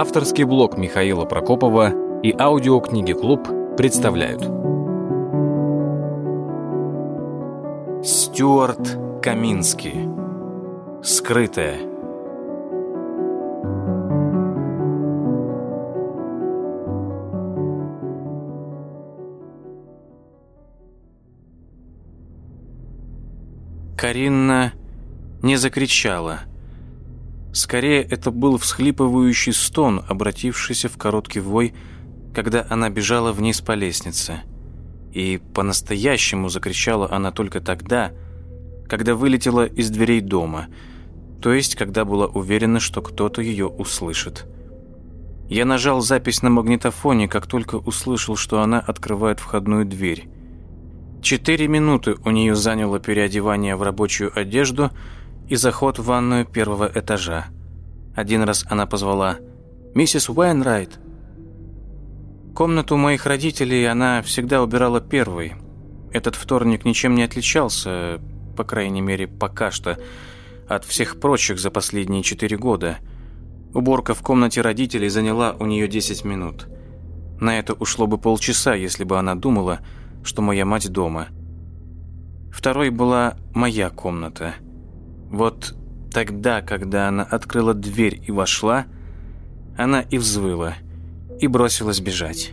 Авторский блог Михаила Прокопова и аудиокниги «Клуб» представляют. Стюарт Каминский. Скрытая. Каринна не закричала. Скорее, это был всхлипывающий стон, обратившийся в короткий вой, когда она бежала вниз по лестнице. И по-настоящему закричала она только тогда, когда вылетела из дверей дома, то есть когда была уверена, что кто-то ее услышит. Я нажал запись на магнитофоне, как только услышал, что она открывает входную дверь. Четыре минуты у нее заняло переодевание в рабочую одежду и заход в ванную первого этажа. Один раз она позвала «Миссис Уайнрайт». Комнату моих родителей она всегда убирала первой. Этот вторник ничем не отличался, по крайней мере, пока что, от всех прочих за последние четыре года. Уборка в комнате родителей заняла у нее 10 минут. На это ушло бы полчаса, если бы она думала, что моя мать дома. Второй была моя комната. Вот тогда, когда она открыла дверь и вошла, она и взвыла, и бросилась бежать.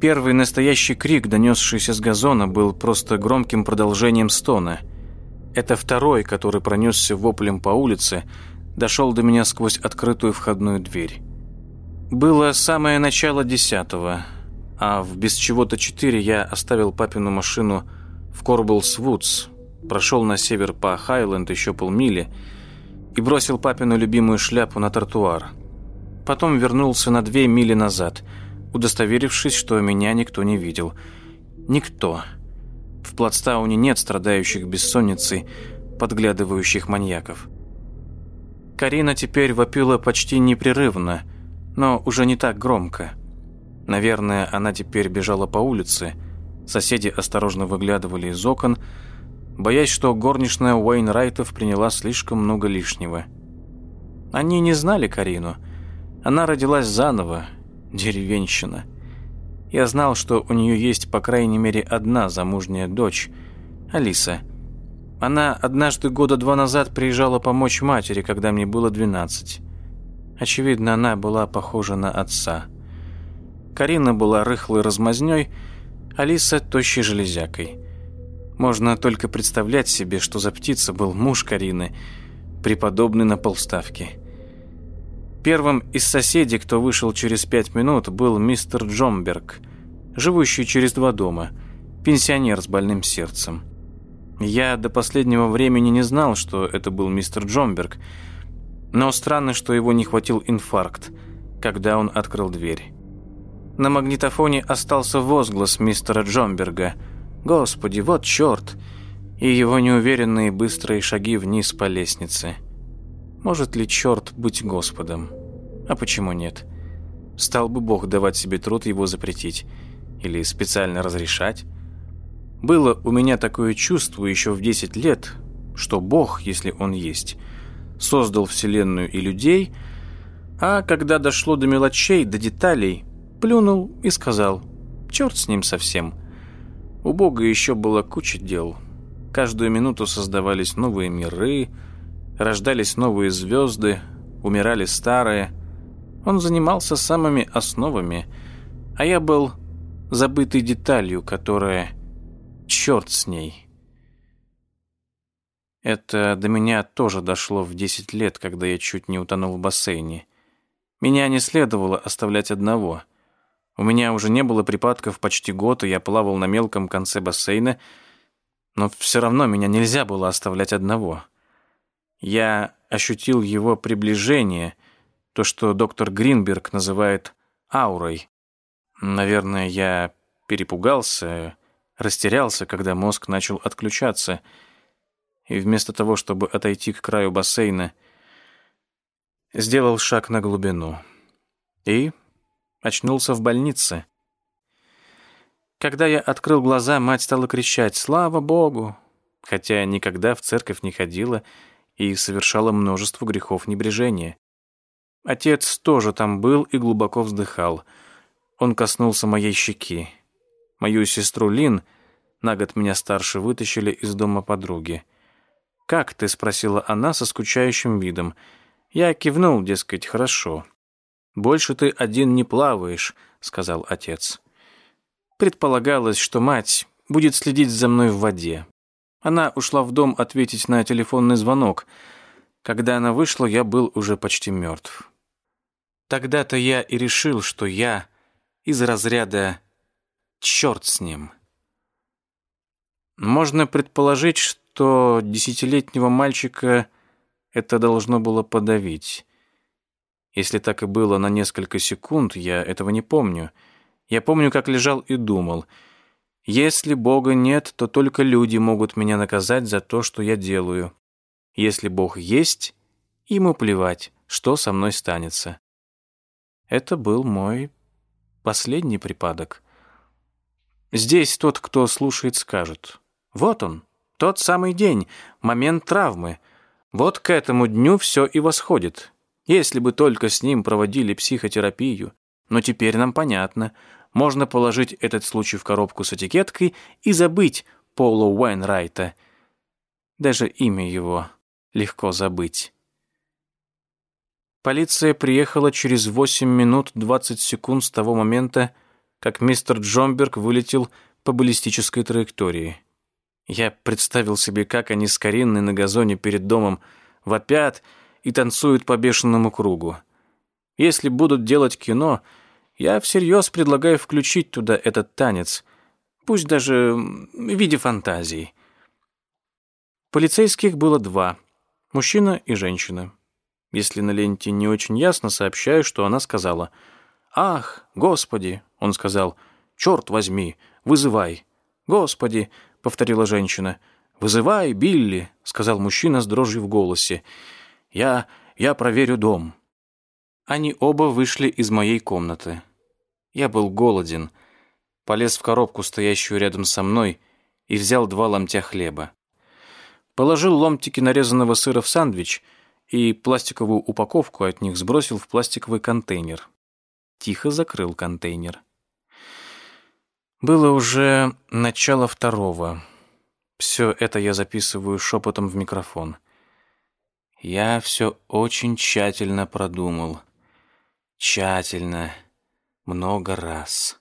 Первый настоящий крик, донесшийся с газона, был просто громким продолжением стона. Это второй, который пронесся воплем по улице, дошел до меня сквозь открытую входную дверь. Было самое начало десятого – а в без чего-то четыре я оставил папину машину в Корблс-Вудс, прошел на север по Хайленд еще полмили и бросил папину любимую шляпу на тротуар. Потом вернулся на две мили назад, удостоверившись, что меня никто не видел. Никто. В Плацтауне нет страдающих бессонницей, подглядывающих маньяков. Карина теперь вопила почти непрерывно, но уже не так громко. Наверное, она теперь бежала по улице. Соседи осторожно выглядывали из окон, боясь, что горничная Уэйнрайтов приняла слишком много лишнего. Они не знали Карину. Она родилась заново, деревенщина. Я знал, что у нее есть по крайней мере одна замужняя дочь, Алиса. Она однажды года два назад приезжала помочь матери, когда мне было 12. Очевидно, она была похожа на отца. Карина была рыхлой размазнёй, Алиса – тощей железякой. Можно только представлять себе, что за птица был муж Карины, преподобный на полставки. Первым из соседей, кто вышел через пять минут, был мистер Джомберг, живущий через два дома, пенсионер с больным сердцем. Я до последнего времени не знал, что это был мистер Джомберг, но странно, что его не хватил инфаркт, когда он открыл дверь. На магнитофоне остался возглас мистера Джомберга. «Господи, вот черт!» И его неуверенные быстрые шаги вниз по лестнице. Может ли черт быть Господом? А почему нет? Стал бы Бог давать себе труд его запретить? Или специально разрешать? Было у меня такое чувство еще в 10 лет, что Бог, если Он есть, создал Вселенную и людей, а когда дошло до мелочей, до деталей, плюнул и сказал «Черт с ним совсем». У Бога еще было куча дел. Каждую минуту создавались новые миры, рождались новые звезды, умирали старые. Он занимался самыми основами, а я был забытой деталью, которая... Черт с ней. Это до меня тоже дошло в 10 лет, когда я чуть не утонул в бассейне. Меня не следовало оставлять одного — у меня уже не было припадков почти год, и я плавал на мелком конце бассейна, но все равно меня нельзя было оставлять одного. Я ощутил его приближение, то, что доктор Гринберг называет аурой. Наверное, я перепугался, растерялся, когда мозг начал отключаться, и вместо того, чтобы отойти к краю бассейна, сделал шаг на глубину. И Очнулся в больнице. Когда я открыл глаза, мать стала кричать «Слава Богу!», хотя никогда в церковь не ходила и совершала множество грехов небрежения. Отец тоже там был и глубоко вздыхал. Он коснулся моей щеки. Мою сестру Лин, на год меня старше, вытащили из дома подруги. «Как ты?» — спросила она со скучающим видом. Я кивнул, дескать, хорошо. «Больше ты один не плаваешь», — сказал отец. Предполагалось, что мать будет следить за мной в воде. Она ушла в дом ответить на телефонный звонок. Когда она вышла, я был уже почти мертв. Тогда-то я и решил, что я из разряда «черт с ним». Можно предположить, что десятилетнего мальчика это должно было подавить. Если так и было на несколько секунд, я этого не помню. Я помню, как лежал и думал. Если Бога нет, то только люди могут меня наказать за то, что я делаю. Если Бог есть, ему плевать, что со мной станется. Это был мой последний припадок. Здесь тот, кто слушает, скажет. Вот он, тот самый день, момент травмы. Вот к этому дню все и восходит. Если бы только с ним проводили психотерапию. Но теперь нам понятно. Можно положить этот случай в коробку с этикеткой и забыть Пола Уайнрайта. Даже имя его легко забыть. Полиция приехала через 8 минут 20 секунд с того момента, как мистер Джомберг вылетел по баллистической траектории. Я представил себе, как они с Каринной на газоне перед домом вопят и танцуют по бешеному кругу. Если будут делать кино, я всерьез предлагаю включить туда этот танец, пусть даже в виде фантазии. Полицейских было два — мужчина и женщина. Если на ленте не очень ясно, сообщаю, что она сказала «Ах, Господи!» — он сказал «Черт возьми, вызывай!» «Господи!» — повторила женщина. «Вызывай, Билли!» — сказал мужчина с дрожью в голосе. «Я... я проверю дом». Они оба вышли из моей комнаты. Я был голоден. Полез в коробку, стоящую рядом со мной, и взял два ломтя хлеба. Положил ломтики нарезанного сыра в сандвич и пластиковую упаковку от них сбросил в пластиковый контейнер. Тихо закрыл контейнер. Было уже начало второго. Все это я записываю шепотом в микрофон. Я все очень тщательно продумал. Тщательно. Много раз.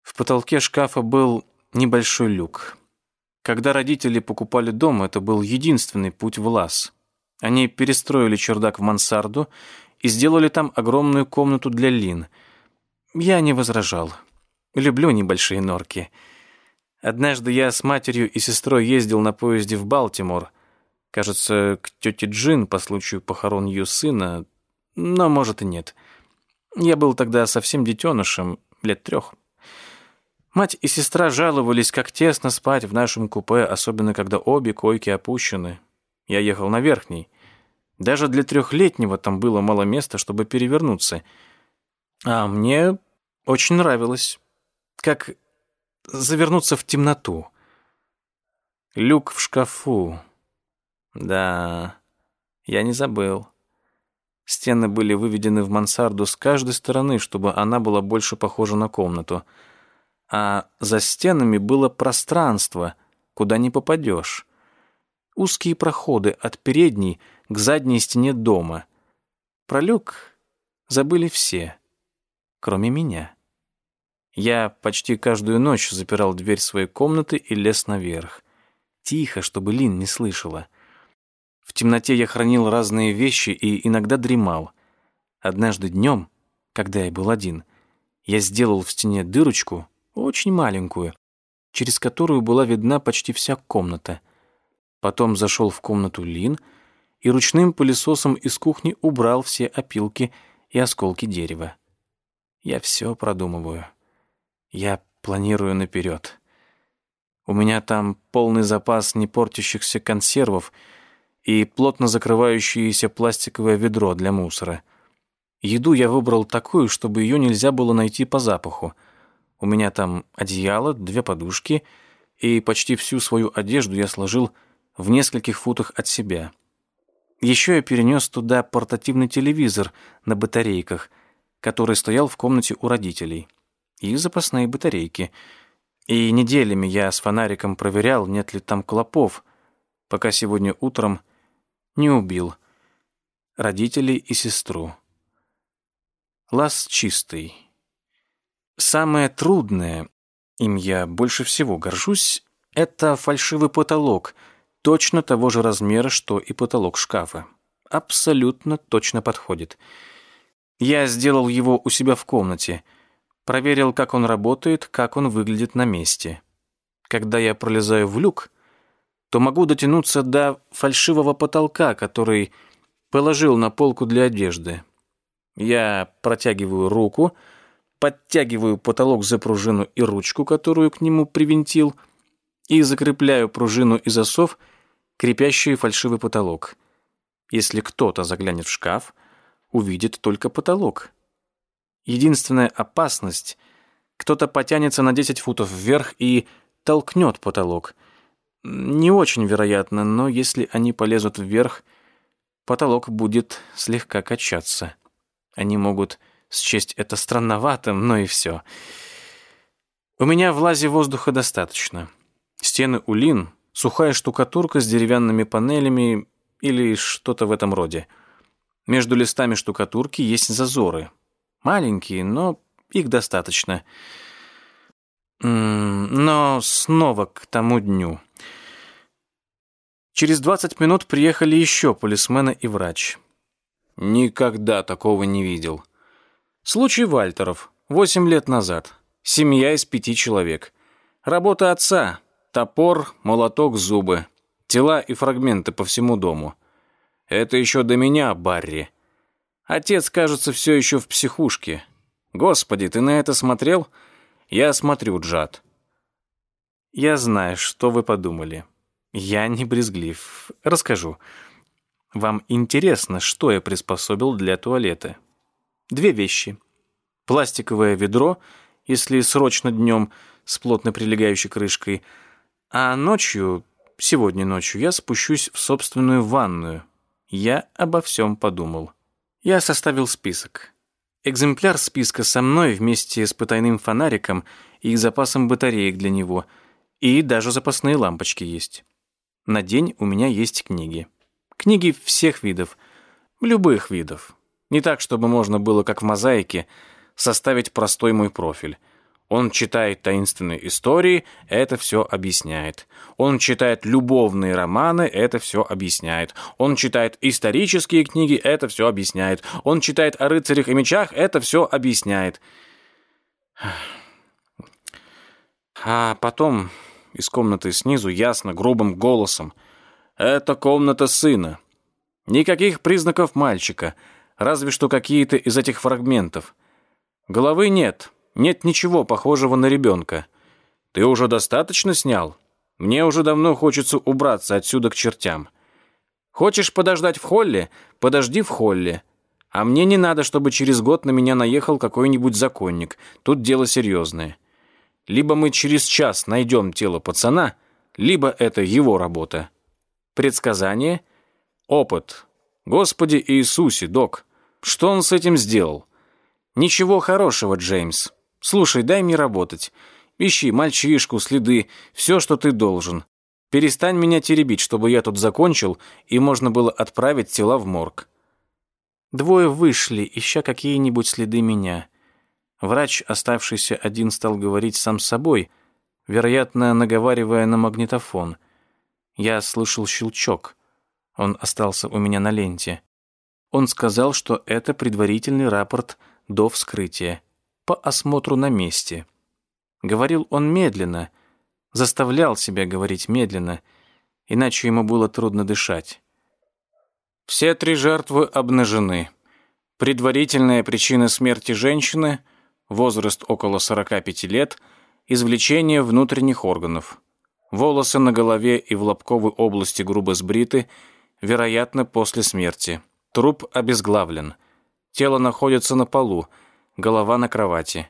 В потолке шкафа был небольшой люк. Когда родители покупали дом, это был единственный путь в лаз. Они перестроили чердак в мансарду и сделали там огромную комнату для Лин. Я не возражал. Люблю небольшие норки. Однажды я с матерью и сестрой ездил на поезде в Балтимор. Кажется, к тете Джин по случаю похорон ее сына, но, может, и нет. Я был тогда совсем детенышем, лет трех. Мать и сестра жаловались, как тесно спать в нашем купе, особенно когда обе койки опущены. Я ехал на верхней. Даже для трехлетнего там было мало места, чтобы перевернуться. А мне очень нравилось как завернуться в темноту. Люк в шкафу. Да, я не забыл. Стены были выведены в мансарду с каждой стороны, чтобы она была больше похожа на комнату. А за стенами было пространство, куда не попадешь. Узкие проходы от передней к задней стене дома. Про люк забыли все, кроме меня. Я почти каждую ночь запирал дверь своей комнаты и лез наверх. Тихо, чтобы Лин не слышала. В темноте я хранил разные вещи и иногда дремал. Однажды днем, когда я был один, я сделал в стене дырочку, очень маленькую, через которую была видна почти вся комната. Потом зашел в комнату Лин и ручным пылесосом из кухни убрал все опилки и осколки дерева. Я все продумываю. Я планирую наперед. У меня там полный запас не портящихся консервов и плотно закрывающееся пластиковое ведро для мусора. Еду я выбрал такую, чтобы ее нельзя было найти по запаху. У меня там одеяло, две подушки, и почти всю свою одежду я сложил в нескольких футах от себя. Еще я перенес туда портативный телевизор на батарейках, который стоял в комнате у родителей, и запасные батарейки. И неделями я с фонариком проверял, нет ли там клопов, пока сегодня утром не убил родителей и сестру. Лаз чистый. Самое трудное, им я больше всего горжусь, это фальшивый потолок, точно того же размера, что и потолок шкафа. Абсолютно точно подходит. Я сделал его у себя в комнате, проверил, как он работает, как он выглядит на месте. Когда я пролезаю в люк, то могу дотянуться до фальшивого потолка, который положил на полку для одежды. Я протягиваю руку, подтягиваю потолок за пружину и ручку, которую к нему привинтил, и закрепляю пружину и засов, крепящие фальшивый потолок. Если кто-то заглянет в шкаф, увидит только потолок. Единственная опасность — кто-то потянется на 10 футов вверх и толкнет потолок. Не очень вероятно, но если они полезут вверх, потолок будет слегка качаться. Они могут счесть это странноватым, но и все. У меня в лазе воздуха достаточно. Стены улин, сухая штукатурка с деревянными панелями или что-то в этом роде. Между листами штукатурки есть зазоры. Маленькие, но их достаточно. Но снова к тому дню. Через 20 минут приехали еще полисмены и врач. Никогда такого не видел. Случай Вальтеров. Восемь лет назад. Семья из пяти человек. Работа отца. Топор, молоток, зубы. Тела и фрагменты по всему дому. Это еще до меня, Барри. Отец, кажется, все еще в психушке. Господи, ты на это смотрел? Я смотрю, Джад. Я знаю, что вы подумали. Я не брезглив. Расскажу. Вам интересно, что я приспособил для туалета? Две вещи. Пластиковое ведро, если срочно днем с плотно прилегающей крышкой, а ночью, сегодня ночью, я спущусь в собственную ванную. Я обо всем подумал. Я составил список. Экземпляр списка со мной вместе с потайным фонариком и запасом батареек для него, и даже запасные лампочки есть. На день у меня есть книги. Книги всех видов, любых видов. Не так, чтобы можно было, как в мозаике, составить простой мой профиль. Он читает таинственные истории, это все объясняет. Он читает любовные романы, это все объясняет. Он читает исторические книги, это все объясняет. Он читает о рыцарях и мечах, это все объясняет. А потом из комнаты снизу ясно, грубым голосом – это комната сына. Никаких признаков мальчика, разве что какие-то из этих фрагментов. Головы нет, нет ничего похожего на ребенка. Ты уже достаточно снял? Мне уже давно хочется убраться отсюда к чертям. Хочешь подождать в холле? Подожди в холле. А мне не надо, чтобы через год на меня наехал какой-нибудь законник. Тут дело серьезное. Либо мы через час найдем тело пацана, либо это его работа. Предсказание? Опыт. Господи Иисусе, док, что он с этим сделал? Ничего хорошего, Джеймс. Слушай, дай мне работать. Ищи мальчишку, следы, все, что ты должен. Перестань меня теребить, чтобы я тут закончил, и можно было отправить тела в морг. Двое вышли, ища какие-нибудь следы меня. Врач, оставшийся один, стал говорить сам с собой, вероятно, наговаривая на магнитофон — я слышал щелчок. Он остался у меня на ленте. Он сказал, что это предварительный рапорт до вскрытия, по осмотру на месте. Говорил он медленно, заставлял себя говорить медленно, иначе ему было трудно дышать. Все три жертвы обнажены. Предварительная причина смерти женщины – возраст около 45 лет, извлечение внутренних органов. Волосы на голове и в лобковой области грубо сбриты, вероятно, после смерти. Труп обезглавлен. Тело находится на полу, голова на кровати.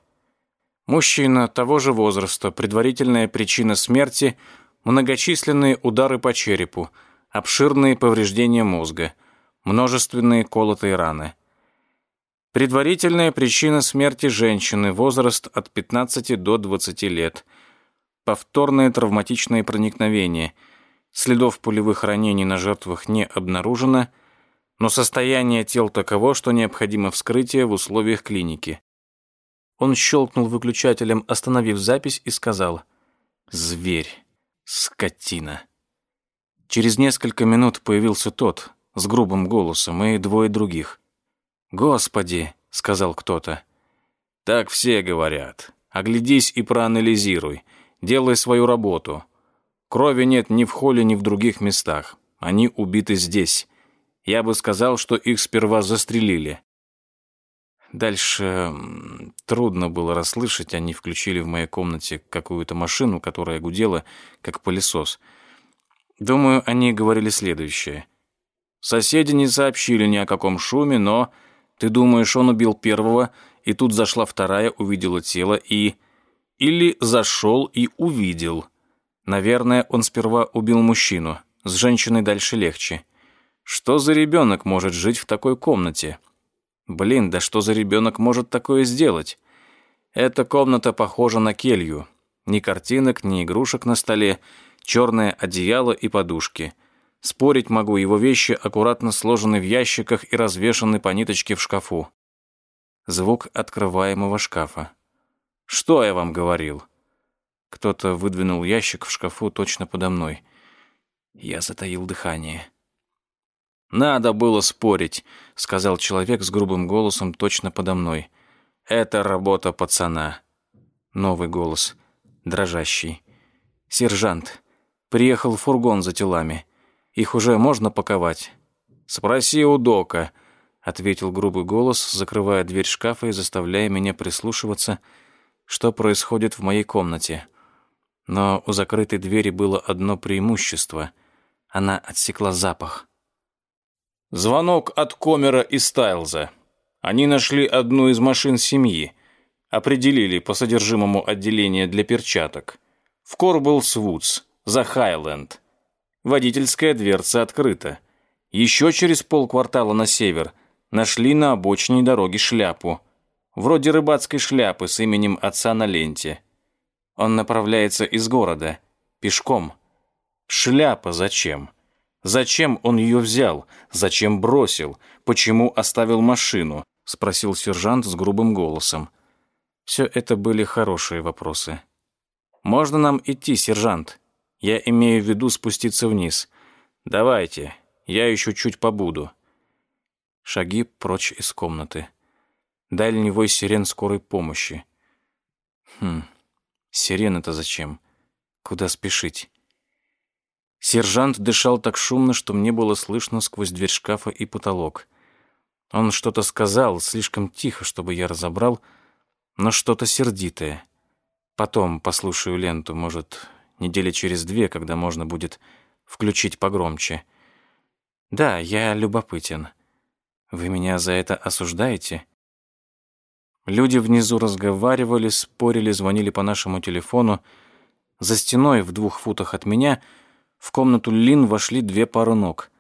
Мужчина того же возраста, предварительная причина смерти – многочисленные удары по черепу, обширные повреждения мозга. Множественные колотые раны. Предварительная причина смерти женщины, возраст от 15 до 20 лет. Повторное травматичное проникновение. Следов пулевых ранений на жертвах не обнаружено, но состояние тел таково, что необходимо вскрытие в условиях клиники. Он щелкнул выключателем, остановив запись, и сказал «Зверь, скотина». Через несколько минут появился тот, с грубым голосом, и двое других. «Господи!» — сказал кто-то. «Так все говорят. Оглядись и проанализируй. Делай свою работу. Крови нет ни в холле, ни в других местах. Они убиты здесь. Я бы сказал, что их сперва застрелили. Дальше трудно было расслышать, они включили в моей комнате какую-то машину, которая гудела, как пылесос. Думаю, они говорили следующее. Соседи не сообщили ни о каком шуме, но... Ты думаешь, он убил первого, и тут зашла вторая, увидела тело и... Или зашел и увидел. Наверное, он сперва убил мужчину. С женщиной дальше легче. Что за ребенок может жить в такой комнате? Блин, да что за ребенок может такое сделать? Эта комната похожа на келью. Ни картинок, ни игрушек на столе, черное одеяло и подушки. Спорить могу, его вещи аккуратно сложены в ящиках и развешаны по ниточке в шкафу. Звук открываемого шкафа. «Что я вам говорил?» Кто-то выдвинул ящик в шкафу точно подо мной. Я затаил дыхание. «Надо было спорить», — сказал человек с грубым голосом точно подо мной. «Это работа пацана». Новый голос, дрожащий. «Сержант, приехал фургон за телами. Их уже можно паковать?» «Спроси у Дока», — ответил грубый голос, закрывая дверь шкафа и заставляя меня прислушиваться, что происходит в моей комнате. Но у закрытой двери было одно преимущество. Она отсекла запах. Звонок от Комера и Стайлза. Они нашли одну из машин семьи. Определили по содержимому отделение для перчаток. В Корбелс Вудс, за Хайленд. Водительская дверца открыта. Еще через полквартала на север нашли на обочине дороги шляпу. Вроде рыбацкой шляпы с именем отца на ленте. Он направляется из города. Пешком. Шляпа зачем? Зачем он ее взял? Зачем бросил? Почему оставил машину? Спросил сержант с грубым голосом. Все это были хорошие вопросы. «Можно нам идти, сержант? Я имею в виду спуститься вниз. Давайте, я еще чуть побуду». Шаги прочь из комнаты. Дальний вой сирен скорой помощи. Хм, сирена-то зачем? Куда спешить? Сержант дышал так шумно, что мне было слышно сквозь дверь шкафа и потолок. Он что-то сказал, слишком тихо, чтобы я разобрал, но что-то сердитое. Потом послушаю ленту, может, недели через две, когда можно будет включить погромче. Да, я любопытен. Вы меня за это осуждаете? Люди внизу разговаривали, спорили, звонили по нашему телефону. За стеной в двух футах от меня — в комнату Лин вошли две пары ног.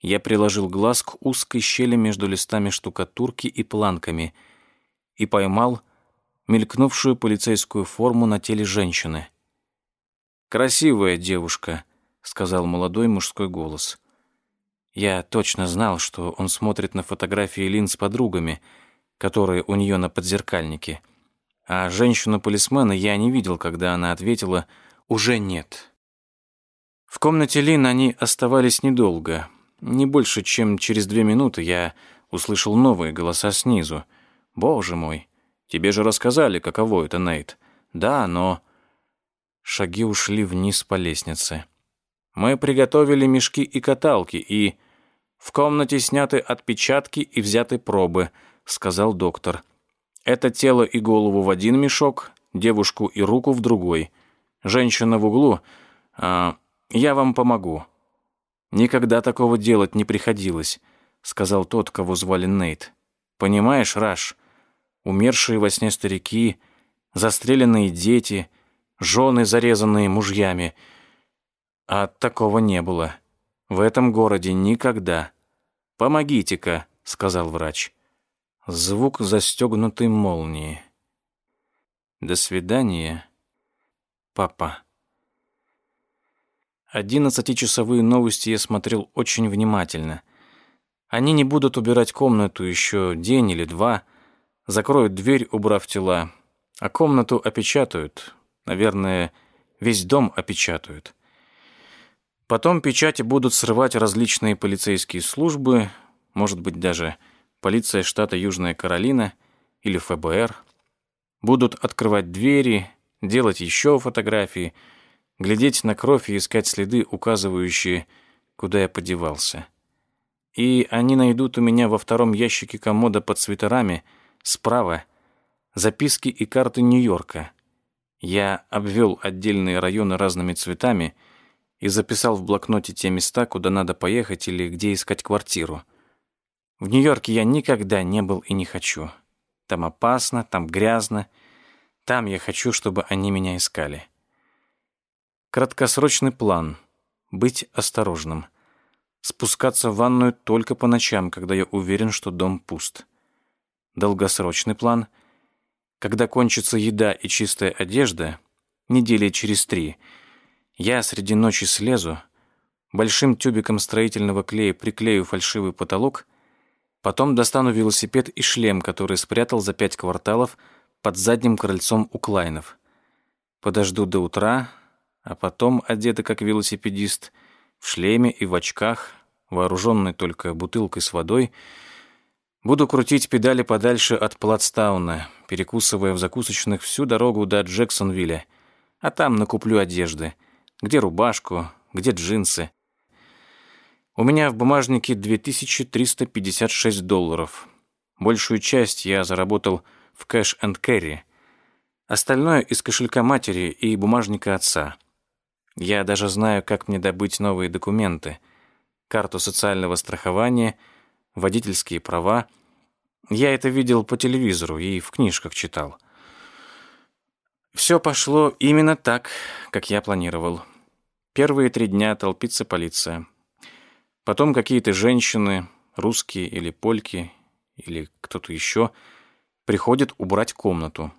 Я приложил глаз к узкой щели между листами штукатурки и планками и поймал мелькнувшую полицейскую форму на теле женщины. «Красивая девушка», — сказал молодой мужской голос. Я точно знал, что он смотрит на фотографии Лин с подругами, которые у нее на подзеркальнике. А женщину-полисмена я не видел, когда она ответила «уже нет». В комнате Лин они оставались недолго. Не больше, чем через две минуты я услышал новые голоса снизу. «Боже мой, тебе же рассказали, каково это, Нейт». «Да, но...» Шаги ушли вниз по лестнице. Мы приготовили мешки и каталки, и... «В комнате сняты отпечатки и взяты пробы», — сказал доктор. «Это тело и голову в один мешок, девушку и руку в другой. Женщина в углу... А, я вам помогу». «Никогда такого делать не приходилось», — сказал тот, кого звали Нейт. «Понимаешь, Раш, умершие во сне старики, застреленные дети, жены, зарезанные мужьями. А такого не было. В этом городе никогда. «Помогите-ка», — сказал врач. Звук застегнутой молнии. «До свидания, папа». Одиннадцатичасовые новости я смотрел очень внимательно. Они не будут убирать комнату еще день или два, закроют дверь, убрав тела, а комнату опечатают. Наверное, весь дом опечатают. Потом печати будут срывать различные полицейские службы, может быть, даже полиция штата Южная Каролина или ФБР. Будут открывать двери, делать еще фотографии, глядеть на кровь и искать следы, указывающие, куда я подевался. И они найдут у меня во втором ящике комода под свитерами справа записки и карты Нью-Йорка. Я обвел отдельные районы разными цветами и записал в блокноте те места, куда надо поехать или где искать квартиру. В Нью-Йорке я никогда не был и не хочу. Там опасно, там грязно. Там я хочу, чтобы они меня искали. Краткосрочный план. Быть осторожным. Спускаться в ванную только по ночам, когда я уверен, что дом пуст. Долгосрочный план. Когда кончится еда и чистая одежда, недели через три, я среди ночи слезу, большим тюбиком строительного клея приклею фальшивый потолок, потом достану велосипед и шлем, который спрятал за пять кварталов под задним крыльцом у Клайнов. Подожду до утра, а потом, одетый как велосипедист, в шлеме и в очках, вооруженный только бутылкой с водой, буду крутить педали подальше от Платстауна, перекусывая в закусочных всю дорогу до Джексонвилля, а там накуплю одежды, где рубашку, где джинсы. У меня в бумажнике 2356 долларов. Большую часть я заработал в кэш энд кэрри, остальное из кошелька матери и бумажника отца — я даже знаю, как мне добыть новые документы. Карту социального страхования, водительские права. Я это видел по телевизору и в книжках читал. Все пошло именно так, как я планировал. Первые три дня толпится полиция. Потом какие-то женщины, русские или польки, или кто-то еще, приходят убрать комнату.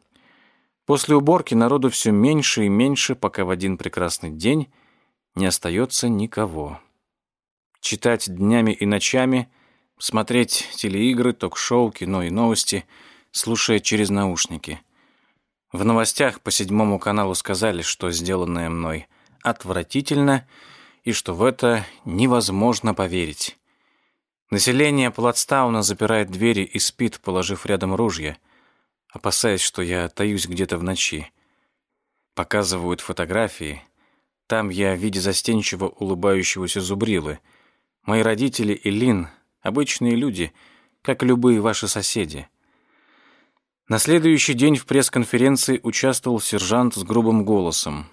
После уборки народу все меньше и меньше, пока в один прекрасный день не остается никого. Читать днями и ночами, смотреть телеигры, ток-шоу, кино и новости, слушая через наушники. В новостях по седьмому каналу сказали, что сделанное мной отвратительно и что в это невозможно поверить. Население Платстауна запирает двери и спит, положив рядом ружья — опасаясь, что я таюсь где-то в ночи. Показывают фотографии. Там я в виде застенчиво улыбающегося зубрилы. Мои родители и Лин — обычные люди, как любые ваши соседи. На следующий день в пресс-конференции участвовал сержант с грубым голосом.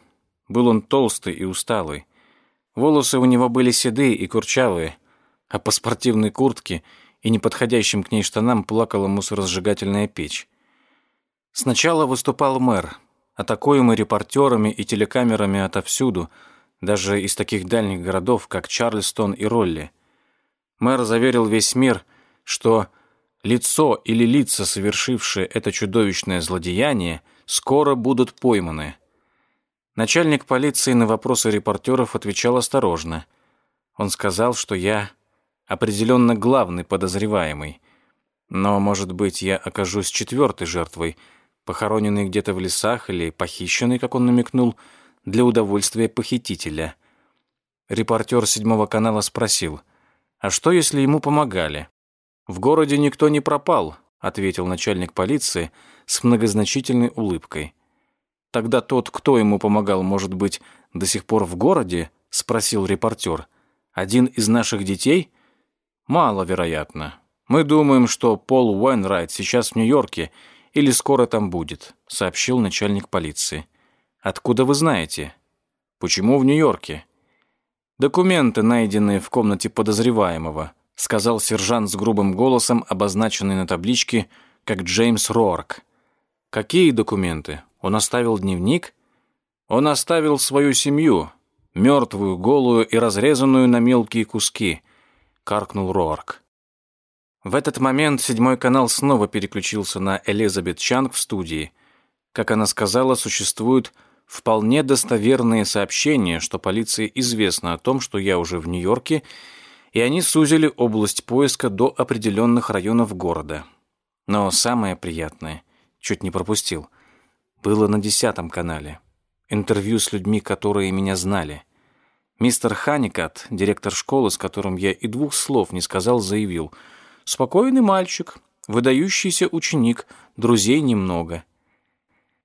Был он толстый и усталый. Волосы у него были седые и курчавые, а по спортивной куртке и неподходящим к ней штанам плакала мусоросжигательная печь. Сначала выступал мэр, атакуемый репортерами и телекамерами отовсюду, даже из таких дальних городов, как Чарльстон и Ролли. Мэр заверил весь мир, что лицо или лица, совершившие это чудовищное злодеяние, скоро будут пойманы. Начальник полиции на вопросы репортеров отвечал осторожно. Он сказал, что я определенно главный подозреваемый. Но, может быть, я окажусь четвертой жертвой – похороненный где-то в лесах или похищенный, как он намекнул, для удовольствия похитителя. Репортер седьмого канала спросил, а что, если ему помогали? «В городе никто не пропал», — ответил начальник полиции с многозначительной улыбкой. «Тогда тот, кто ему помогал, может быть, до сих пор в городе?» — спросил репортер. «Один из наших детей?» «Маловероятно. Мы думаем, что Пол Уэнрайт сейчас в Нью-Йорке или скоро там будет», — сообщил начальник полиции. «Откуда вы знаете?» «Почему в Нью-Йорке?» «Документы, найденные в комнате подозреваемого», — сказал сержант с грубым голосом, обозначенный на табличке как Джеймс Рорк. «Какие документы? Он оставил дневник?» «Он оставил свою семью, мертвую, голую и разрезанную на мелкие куски», — каркнул Рорк. В этот момент седьмой канал снова переключился на Элизабет Чанг в студии. Как она сказала, существуют вполне достоверные сообщения, что полиции известно о том, что я уже в Нью-Йорке, и они сузили область поиска до определенных районов города. Но самое приятное, чуть не пропустил, было на десятом канале. Интервью с людьми, которые меня знали. Мистер Ханикат, директор школы, с которым я и двух слов не сказал, заявил – Спокойный мальчик, выдающийся ученик, друзей немного.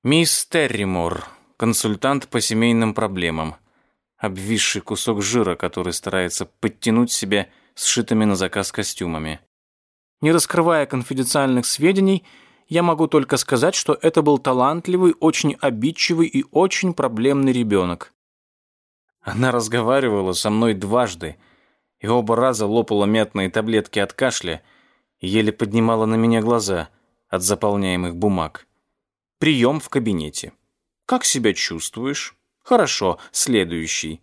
Мисс Терримор, консультант по семейным проблемам. Обвисший кусок жира, который старается подтянуть себя сшитыми на заказ костюмами. Не раскрывая конфиденциальных сведений, я могу только сказать, что это был талантливый, очень обидчивый и очень проблемный ребенок. Она разговаривала со мной дважды и оба раза лопала мятные таблетки от кашля еле поднимала на меня глаза от заполняемых бумаг. Прием в кабинете. «Как себя чувствуешь?» «Хорошо, следующий».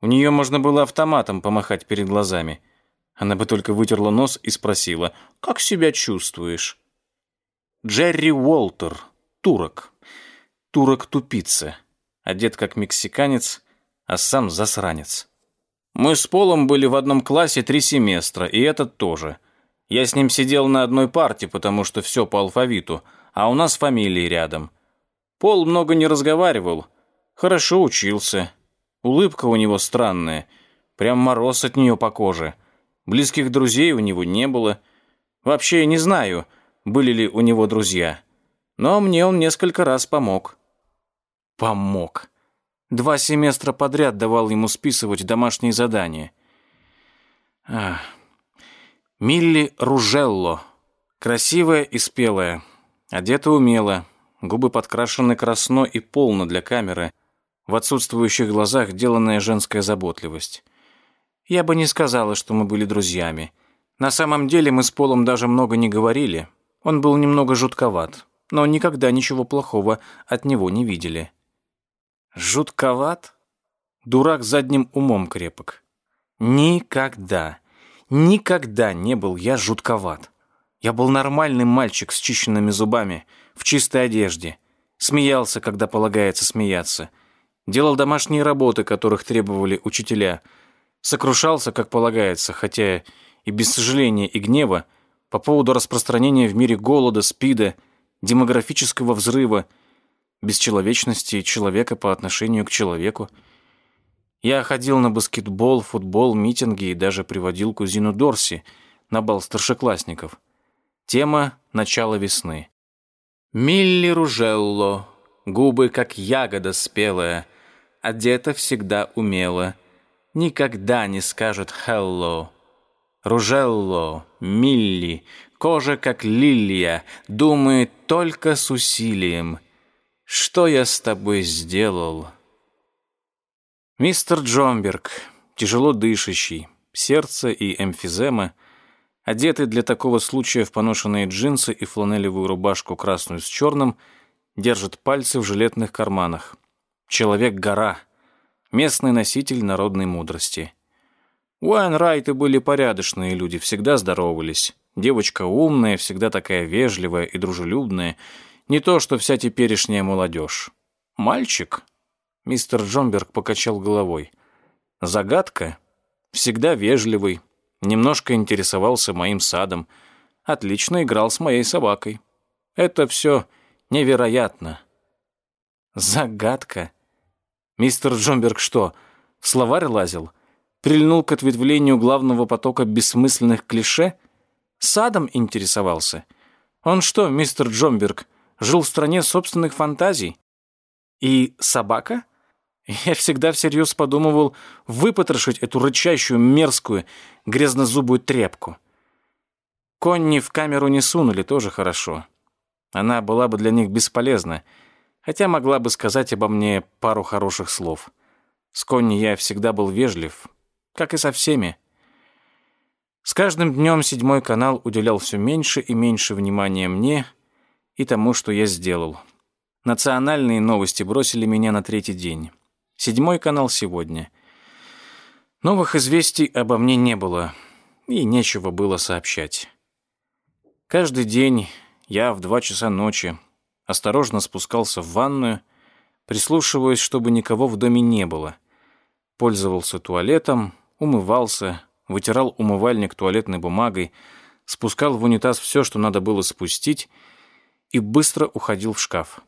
У нее можно было автоматом помахать перед глазами. Она бы только вытерла нос и спросила, «Как себя чувствуешь?» Джерри Уолтер, турок. Турок-тупица. Одет как мексиканец, а сам засранец. Мы с Полом были в одном классе три семестра, и этот тоже – я с ним сидел на одной парте, потому что все по алфавиту, а у нас фамилии рядом. Пол много не разговаривал, хорошо учился. Улыбка у него странная, прям мороз от нее по коже. Близких друзей у него не было. Вообще я не знаю, были ли у него друзья. Но мне он несколько раз помог. Помог. Два семестра подряд давал ему списывать домашние задания. Ах... Милли Ружелло. Красивая и спелая. Одета умело. Губы подкрашены красно и полно для камеры. В отсутствующих глазах деланная женская заботливость. Я бы не сказала, что мы были друзьями. На самом деле мы с Полом даже много не говорили. Он был немного жутковат, но никогда ничего плохого от него не видели. Жутковат? Дурак задним умом крепок. Никогда. Никогда не был я жутковат. Я был нормальный мальчик с чищенными зубами, в чистой одежде. Смеялся, когда полагается смеяться. Делал домашние работы, которых требовали учителя. Сокрушался, как полагается, хотя и без сожаления и гнева, по поводу распространения в мире голода, спида, демографического взрыва, бесчеловечности человека по отношению к человеку. Я ходил на баскетбол, футбол, митинги и даже приводил кузину Дорси на бал старшеклассников. Тема «Начало весны». Милли Ружелло, губы как ягода спелая, одета всегда умело, никогда не скажет «хелло». Ружелло, Милли, кожа как лилия, думает только с усилием. Что я с тобой сделал?» Мистер Джомберг, тяжело дышащий, сердце и эмфизема, одетый для такого случая в поношенные джинсы и фланелевую рубашку красную с черным, держит пальцы в жилетных карманах. Человек-гора, местный носитель народной мудрости. Уайнрайты были порядочные люди, всегда здоровались. Девочка умная, всегда такая вежливая и дружелюбная, не то что вся теперешняя молодежь. Мальчик Мистер Джомберг покачал головой. Загадка. Всегда вежливый. Немножко интересовался моим садом. Отлично играл с моей собакой. Это все невероятно. Загадка. Мистер Джомберг что, словарь лазил? Прильнул к ответвлению главного потока бессмысленных клише? Садом интересовался? Он что, мистер Джомберг, жил в стране собственных фантазий? И собака? Я всегда всерьез подумывал выпотрошить эту рычащую, мерзкую, грязнозубую тряпку. Конни в камеру не сунули, тоже хорошо. Она была бы для них бесполезна, хотя могла бы сказать обо мне пару хороших слов. С Конни я всегда был вежлив, как и со всеми. С каждым днем седьмой канал уделял все меньше и меньше внимания мне и тому, что я сделал. Национальные новости бросили меня на третий день. Седьмой канал сегодня. Новых известий обо мне не было, и нечего было сообщать. Каждый день я в два часа ночи осторожно спускался в ванную, прислушиваясь, чтобы никого в доме не было. Пользовался туалетом, умывался, вытирал умывальник туалетной бумагой, спускал в унитаз все, что надо было спустить, и быстро уходил в шкаф.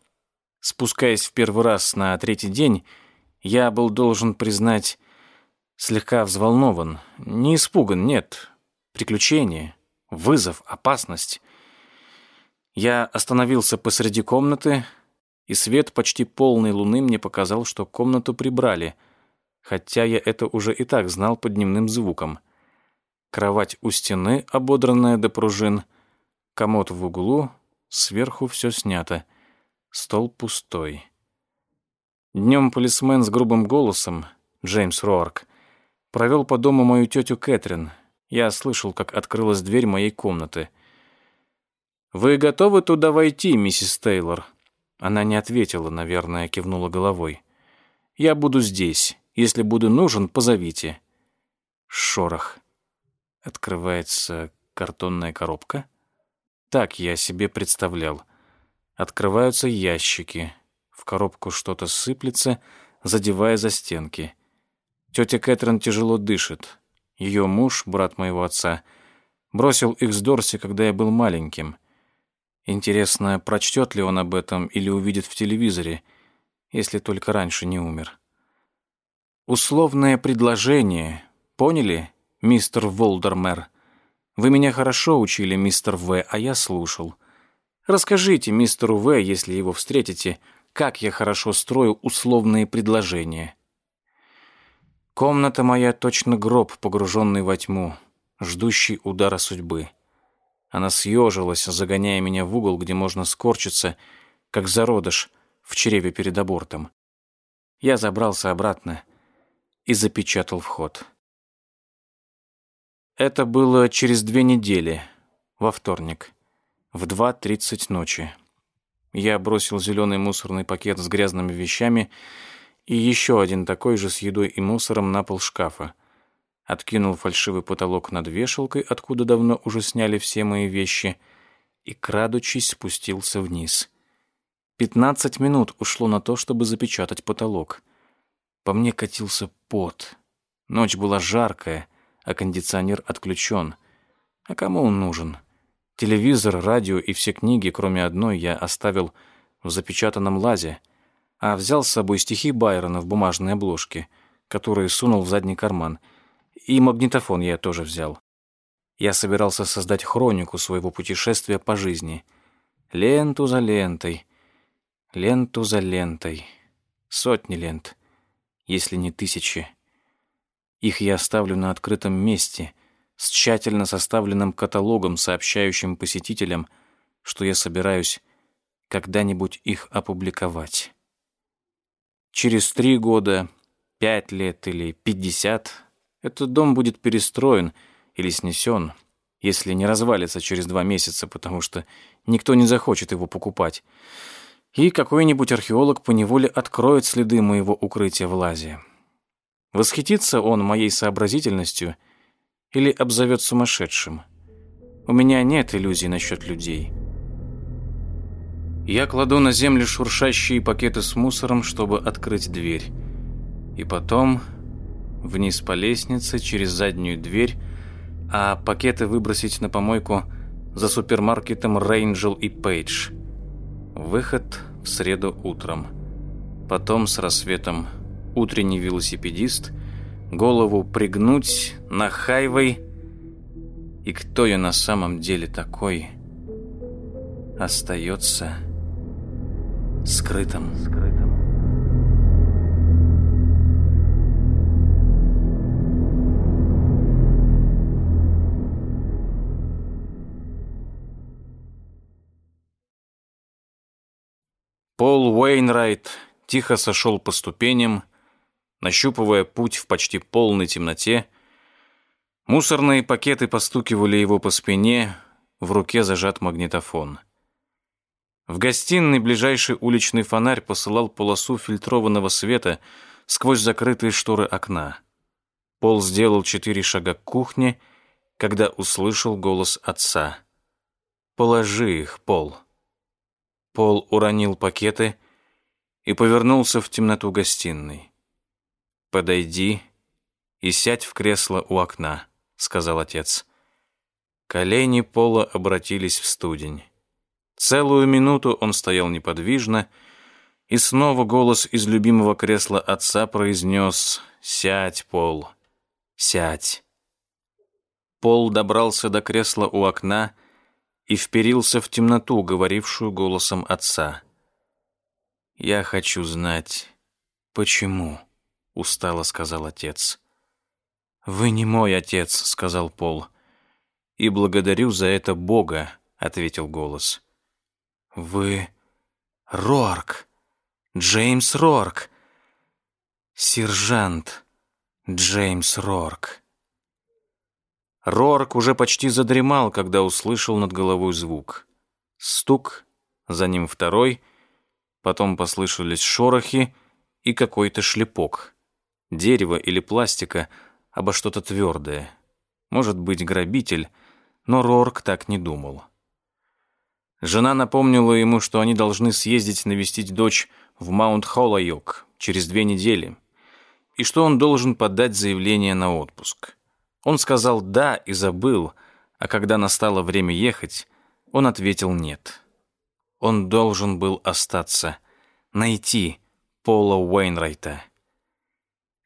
Спускаясь в первый раз на третий день, я был должен признать слегка взволнован. Не испуган, нет. Приключение, вызов, опасность. Я остановился посреди комнаты, и свет почти полной луны мне показал, что комнату прибрали, хотя я это уже и так знал по дневным звукам. Кровать у стены, ободранная до пружин, комод в углу, сверху все снято, стол пустой. Днем полисмен с грубым голосом, Джеймс Роарк, провел по дому мою тетю Кэтрин. Я слышал, как открылась дверь моей комнаты — «Вы готовы туда войти, миссис Тейлор?» Она не ответила, наверное, кивнула головой. «Я буду здесь. Если буду нужен, позовите». Шорох. Открывается картонная коробка. Так я себе представлял. Открываются ящики. В коробку что-то сыплется, задевая за стенки. Тетя Кэтрин тяжело дышит. Ее муж, брат моего отца, бросил их с Дорси, когда я был маленьким. Интересно, прочтет ли он об этом или увидит в телевизоре, если только раньше не умер. Условное предложение. Поняли, мистер Волдермер? Вы меня хорошо учили, мистер В, а я слушал. Расскажите мистеру В, если его встретите, как я хорошо строю условные предложения. Комната моя точно гроб, погруженный во тьму, ждущий удара судьбы. Она съежилась, загоняя меня в угол, где можно скорчиться, как зародыш в чреве перед абортом. Я забрался обратно и запечатал вход. Это было через две недели, во вторник, в 2.30 ночи. Я бросил зеленый мусорный пакет с грязными вещами и еще один такой же с едой и мусором на пол шкафа откинул фальшивый потолок над вешалкой, откуда давно уже сняли все мои вещи, и, крадучись, спустился вниз. Пятнадцать минут ушло на то, чтобы запечатать потолок. По мне катился пот. Ночь была жаркая, а кондиционер отключен. А кому он нужен? Телевизор, радио и все книги, кроме одной, я оставил в запечатанном лазе, а взял с собой стихи Байрона в бумажной обложке, которые сунул в задний карман — и магнитофон я тоже взял. Я собирался создать хронику своего путешествия по жизни. Ленту за лентой, ленту за лентой. Сотни лент, если не тысячи. Их я оставлю на открытом месте, с тщательно составленным каталогом, сообщающим посетителям, что я собираюсь когда-нибудь их опубликовать. Через три года, пять лет или пятьдесят этот дом будет перестроен или снесен, если не развалится через два месяца, потому что никто не захочет его покупать. И какой-нибудь археолог поневоле откроет следы моего укрытия в лазе. Восхитится он моей сообразительностью или обзовет сумасшедшим. У меня нет иллюзий насчет людей. Я кладу на землю шуршащие пакеты с мусором, чтобы открыть дверь. И потом вниз по лестнице, через заднюю дверь, а пакеты выбросить на помойку за супермаркетом Рейнджел и Пейдж. Выход в среду утром. Потом с рассветом утренний велосипедист, голову пригнуть на хайвей. И кто я на самом деле такой, остается скрытым. Пол Уэйнрайт тихо сошел по ступеням, нащупывая путь в почти полной темноте. Мусорные пакеты постукивали его по спине, в руке зажат магнитофон. В гостиной ближайший уличный фонарь посылал полосу фильтрованного света сквозь закрытые шторы окна. Пол сделал четыре шага к кухне, когда услышал голос отца. Положи их, Пол». Пол уронил пакеты и повернулся в темноту гостиной. «Подойди и сядь в кресло у окна», — сказал отец. Колени Пола обратились в студень. Целую минуту он стоял неподвижно, и снова голос из любимого кресла отца произнес «Сядь, Пол, сядь». Пол добрался до кресла у окна и вперился в темноту, говорившую голосом отца. «Я хочу знать, почему», — устало сказал отец. «Вы не мой отец», — сказал Пол. «И благодарю за это Бога», — ответил голос. «Вы Рорк, Джеймс Рорк, сержант Джеймс Рорк». Рорк уже почти задремал, когда услышал над головой звук. Стук, за ним второй, потом послышались шорохи и какой-то шлепок. Дерево или пластика обо что-то твердое. Может быть, грабитель, но Рорк так не думал. Жена напомнила ему, что они должны съездить навестить дочь в Маунт-Холлайок через две недели, и что он должен подать заявление на отпуск. Он сказал «да» и забыл, а когда настало время ехать, он ответил «нет». Он должен был остаться, найти Пола Уэйнрайта.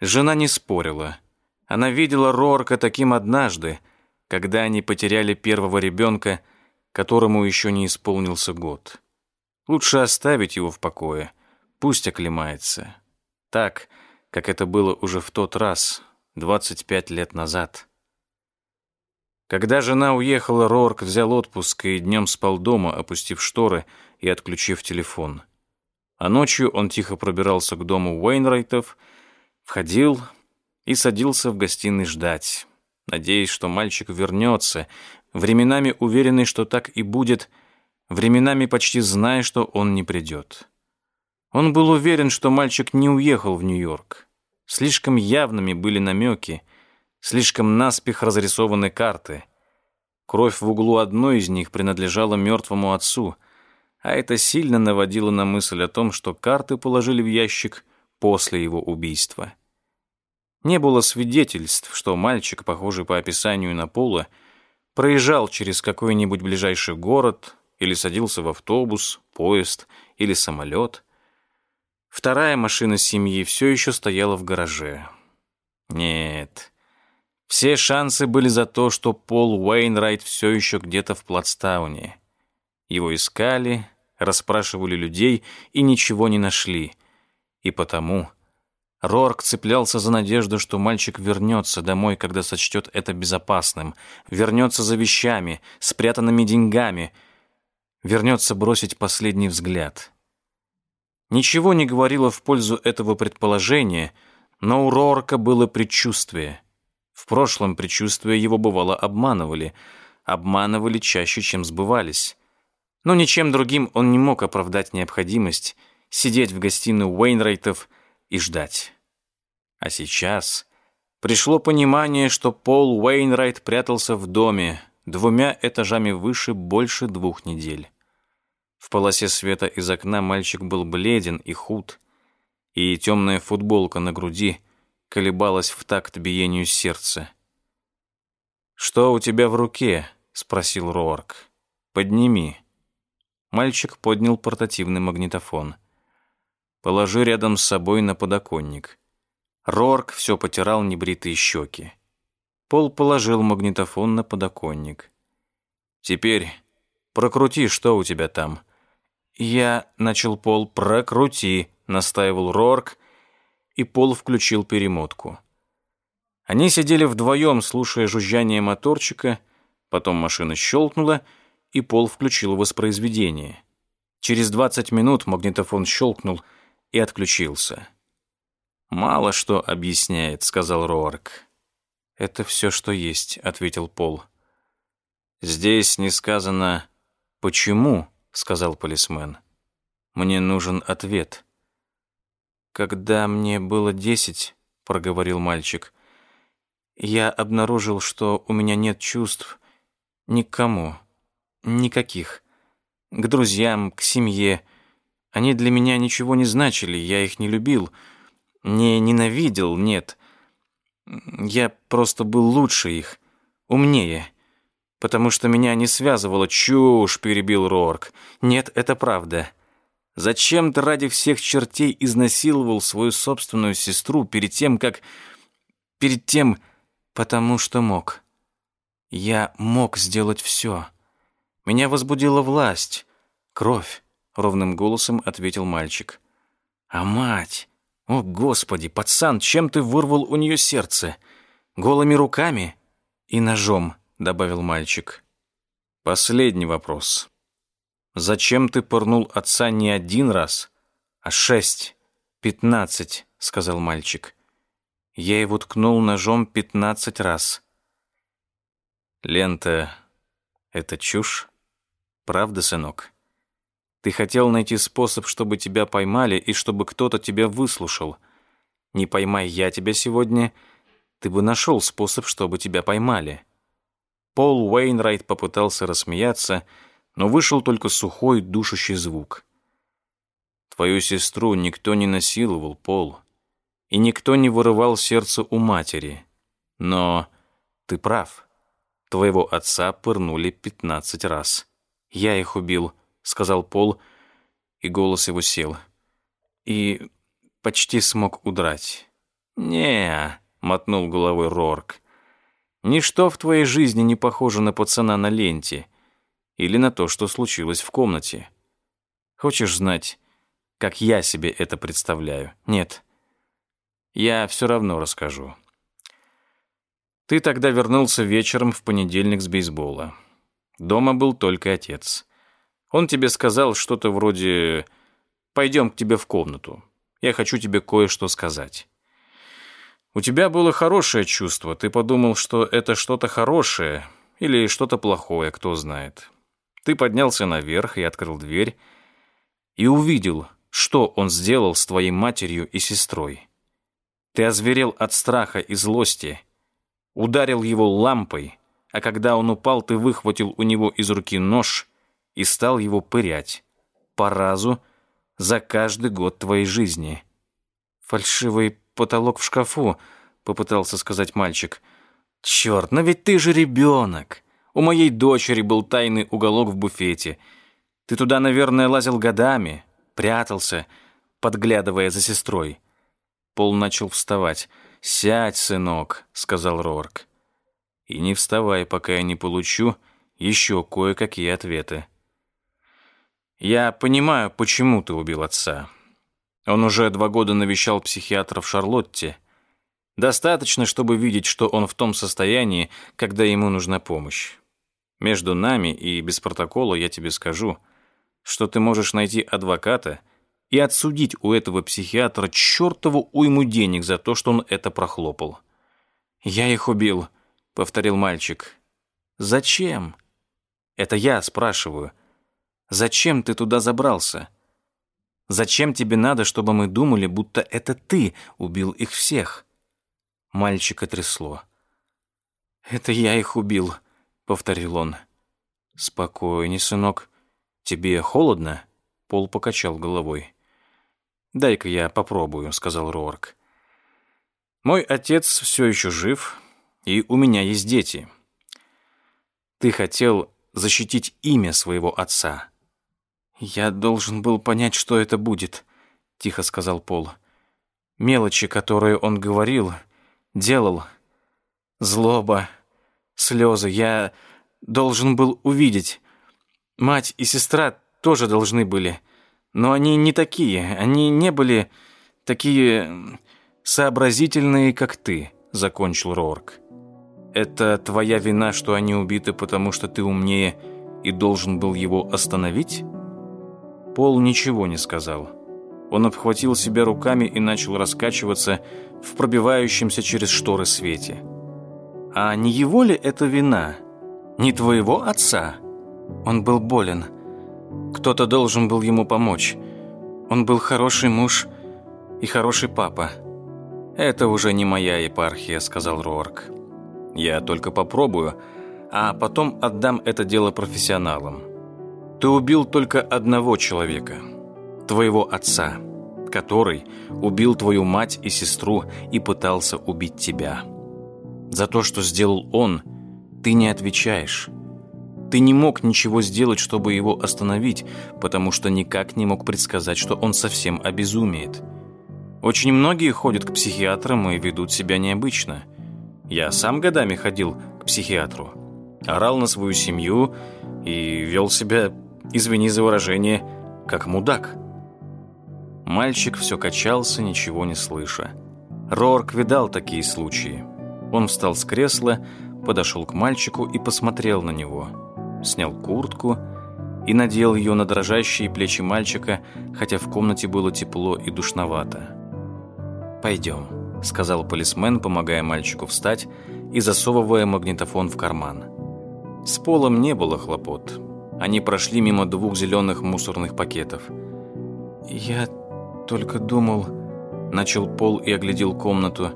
Жена не спорила. Она видела Рорка таким однажды, когда они потеряли первого ребенка, которому еще не исполнился год. Лучше оставить его в покое, пусть оклемается. Так, как это было уже в тот раз, 25 лет назад. Когда жена уехала, Рорк взял отпуск и днем спал дома, опустив шторы и отключив телефон. А ночью он тихо пробирался к дому Уэйнрайтов, входил и садился в гостиной ждать, надеясь, что мальчик вернется, временами уверенный, что так и будет, временами почти зная, что он не придет. Он был уверен, что мальчик не уехал в Нью-Йорк. Слишком явными были намеки, слишком наспех разрисованы карты. Кровь в углу одной из них принадлежала мертвому отцу, а это сильно наводило на мысль о том, что карты положили в ящик после его убийства. Не было свидетельств, что мальчик, похожий по описанию на Пола, проезжал через какой-нибудь ближайший город или садился в автобус, поезд или самолет. Вторая машина семьи все еще стояла в гараже. Нет, все шансы были за то, что Пол Уэйнрайт все еще где-то в Платстауне. Его искали, расспрашивали людей и ничего не нашли. И потому Рорк цеплялся за надежду, что мальчик вернется домой, когда сочтет это безопасным, вернется за вещами, спрятанными деньгами, вернется бросить последний взгляд. Ничего не говорило в пользу этого предположения, но у Рорка было предчувствие. В прошлом предчувствия его бывало обманывали, обманывали чаще, чем сбывались. Но ничем другим он не мог оправдать необходимость сидеть в гостиной Уэйнрайтов и ждать. А сейчас пришло понимание, что Пол Уэйнрайт прятался в доме, двумя этажами выше больше двух недель. В полосе света из окна мальчик был бледен и худ, и темная футболка на груди колебалась в такт биению сердца. «Что у тебя в руке?» — спросил Роарк. «Подними». Мальчик поднял портативный магнитофон. «Положи рядом с собой на подоконник». Рорк все потирал небритые щеки. Пол положил магнитофон на подоконник. «Теперь прокрути, что у тебя там». «Я...» — начал Пол. «Прокрути», — настаивал Рорк, и Пол включил перемотку. Они сидели вдвоем, слушая жужжание моторчика, потом машина щелкнула, и Пол включил воспроизведение. Через 20 минут магнитофон щелкнул и отключился. «Мало что объясняет», — сказал Роарк. «Это все, что есть», — ответил Пол. «Здесь не сказано «почему», — сказал полисмен. «Мне нужен ответ». «Когда мне было десять», — проговорил мальчик, — «я обнаружил, что у меня нет чувств никому, никаких. К друзьям, к семье. Они для меня ничего не значили, я их не любил. Не ненавидел, нет. Я просто был лучше их, умнее. Потому что меня не связывало чушь, перебил Рорк. Нет, это правда. Зачем ты ради всех чертей изнасиловал свою собственную сестру перед тем, как... Перед тем, потому что мог. Я мог сделать все. Меня возбудила власть, кровь, ровным голосом ответил мальчик. А мать... О, Господи, пацан, чем ты вырвал у нее сердце? Голыми руками и ножом, добавил мальчик. Последний вопрос. «Зачем ты пырнул отца не один раз, а шесть, пятнадцать?» — сказал мальчик. Я его ткнул ножом пятнадцать раз. Лента — это чушь? Правда, сынок? Ты хотел найти способ, чтобы тебя поймали и чтобы кто-то тебя выслушал. Не поймай я тебя сегодня, ты бы нашел способ, чтобы тебя поймали. Пол Уэйнрайт попытался рассмеяться, но вышел только сухой, душащий звук. Твою сестру никто не насиловал, Пол, и никто не вырывал сердце у матери. Но ты прав. Твоего отца пырнули пятнадцать раз. Я их убил, сказал Пол, и голос его сел. И почти смог удрать. Не, мотнул головой Рорк. Ничто в твоей жизни не похоже на пацана на ленте или на то, что случилось в комнате. Хочешь знать, как я себе это представляю? Нет. Я все равно расскажу. Ты тогда вернулся вечером в понедельник с бейсбола. Дома был только отец. Он тебе сказал что-то вроде «Пойдем к тебе в комнату. Я хочу тебе кое-что сказать». У тебя было хорошее чувство. Ты подумал, что это что-то хорошее или что-то плохое, кто знает. Ты поднялся наверх и открыл дверь и увидел, что он сделал с твоей матерью и сестрой. Ты озверел от страха и злости, ударил его лампой, а когда он упал, ты выхватил у него из руки нож и стал его пырять по разу за каждый год твоей жизни. Фальшивый потолок в шкафу, попытался сказать мальчик. Черт, но ведь ты же ребенок. У моей дочери был тайный уголок в буфете. Ты туда, наверное, лазил годами, прятался, подглядывая за сестрой. Пол начал вставать. «Сядь, сынок», — сказал Рорк. «И не вставай, пока я не получу еще кое-какие ответы». «Я понимаю, почему ты убил отца. Он уже два года навещал психиатра в Шарлотте. Достаточно, чтобы видеть, что он в том состоянии, когда ему нужна помощь. Между нами и без протокола я тебе скажу, что ты можешь найти адвоката и отсудить у этого психиатра чертову уйму денег за то, что он это прохлопал. «Я их убил», — повторил мальчик. «Зачем?» «Это я спрашиваю. Зачем ты туда забрался? Зачем тебе надо, чтобы мы думали, будто это ты убил их всех?» Мальчика трясло. «Это я их убил», — повторил он. «Спокойней, сынок. Тебе холодно?» Пол покачал головой. «Дай-ка я попробую», — сказал Роарк. «Мой отец все еще жив, и у меня есть дети. Ты хотел защитить имя своего отца». «Я должен был понять, что это будет», — тихо сказал Пол. «Мелочи, которые он говорил, делал. Злоба, слезы. Я должен был увидеть. Мать и сестра тоже должны были. Но они не такие. Они не были такие сообразительные, как ты, закончил Рорк. Это твоя вина, что они убиты, потому что ты умнее и должен был его остановить? Пол ничего не сказал. Он обхватил себя руками и начал раскачиваться в пробивающемся через шторы свете. А не его ли это вина? Не твоего отца? Он был болен. Кто-то должен был ему помочь. Он был хороший муж и хороший папа. «Это уже не моя епархия», — сказал Рорк. «Я только попробую а потом отдам это дело профессионалам. Ты убил только одного человека, твоего отца, который убил твою мать и сестру и пытался убить тебя. За то, что сделал он, ты не отвечаешь. Ты не мог ничего сделать, чтобы его остановить, потому что никак не мог предсказать, что он совсем обезумеет. Очень многие ходят к психиатрам и ведут себя необычно. Я сам годами ходил к психиатру. Орал на свою семью и вел себя, извини за выражение, как мудак. Мальчик все качался, ничего не слыша. Рорк видал такие случаи. Он встал с кресла, подошел к мальчику и посмотрел на него. Снял куртку и надел ее на дрожащие плечи мальчика, хотя в комнате было тепло и душновато. «Пойдем», — сказал полисмен, помогая мальчику встать и засовывая магнитофон в карман. С полом не было хлопот. Они прошли мимо двух зеленых мусорных пакетов. «Я только думал...» Начал Пол и оглядел комнату.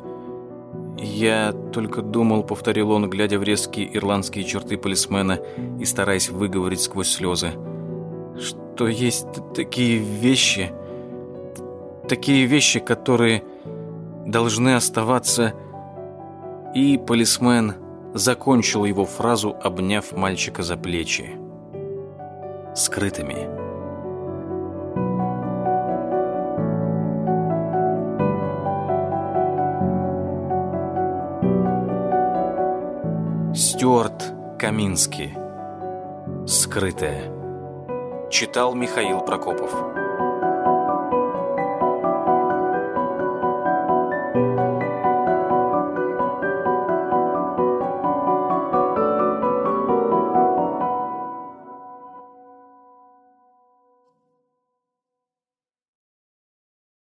«Я только думал», — повторил он, глядя в резкие ирландские черты полисмена и стараясь выговорить сквозь слезы, «что есть такие вещи, такие вещи, которые должны оставаться...» И полисмен закончил его фразу, обняв мальчика за плечи. «Скрытыми». Стюарт Каминский. Скрытое. Читал Михаил Прокопов.